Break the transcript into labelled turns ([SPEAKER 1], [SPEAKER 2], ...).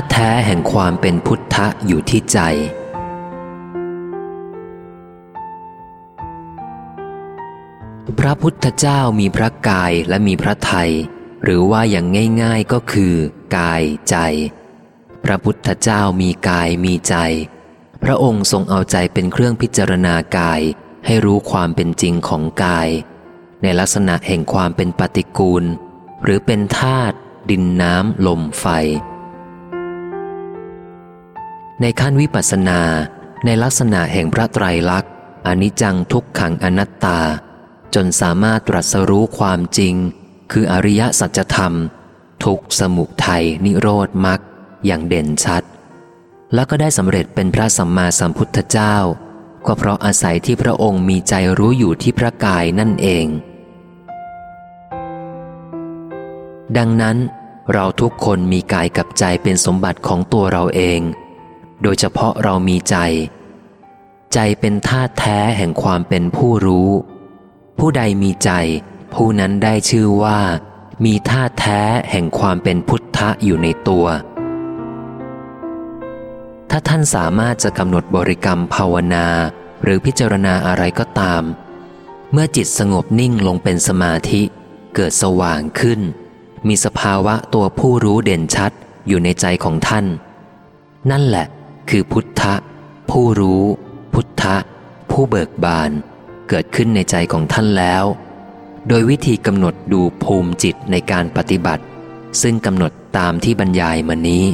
[SPEAKER 1] ตุแท้แห่งความเป็นพุทธะอยู่ที่ใจ พระพุทธเจ้ามีพระกายและมีพระไทย หรือว่าอย่างง่ายๆก็คือ กายใจ พระพุทธเจ้ามีกายมีใจ พระองค์ทรงเอาใจเป็นเครื่องพิจารณากาย ให้รู้ความเป็นจริงของกาย ในลักษณะแห่งความเป็นปฏิกูล หรือเป็นธาตุดินน้ำลมไฟ ในขั้นวิปัสสนาในลักษณะแห่งพระไตรลักษณ์อนิจจังทุกขังอนัตตา จนสามารถตรัสรู้ความจริง คืออริยสัจธรรม ทุกสมุทัยนิโรธมรรคอย่างเด่นชัด แล้วก็ได้สำเร็จเป็นพระสัมมาสัมพุทธเจ้า ก็เพราะอาศัยที่พระองค์มีใจรู้อยู่ที่พระกายนั่นเอง ดังนั้นเราทุกคนมีกายกับใจเป็นสมบัติของตัวเราเอง โดยเฉพาะเรามีใจ ใจเป็นธาตุแท้แห่งความเป็นผู้รู้ ผู้ใดมีใจ ผู้นั้นได้ชื่อว่า มีธาตุแท้แห่งความเป็นพุทธะอยู่ในตัว ถ้าท่านสามารถจะกำหนดบริกรรมภาวนา หรือพิจารณาอะไรก็ตาม เมื่อจิตสงบนิ่งลงเป็นสมาธิ เกิดสว่างขึ้น มีสภาวะตัวผู้รู้เด่นชัดอยู่ในใจของท่าน นั่นแหละ คือพุทธะ ผู้รู้ พุทธะ ผู้เบิกบาน เกิดขึ้นในใจของท่านแล้ว โดยวิธีกำหนดดูภูมิจิตในการปฏิบัติ ซึ่งกำหนดตามที่บรรยายมานี้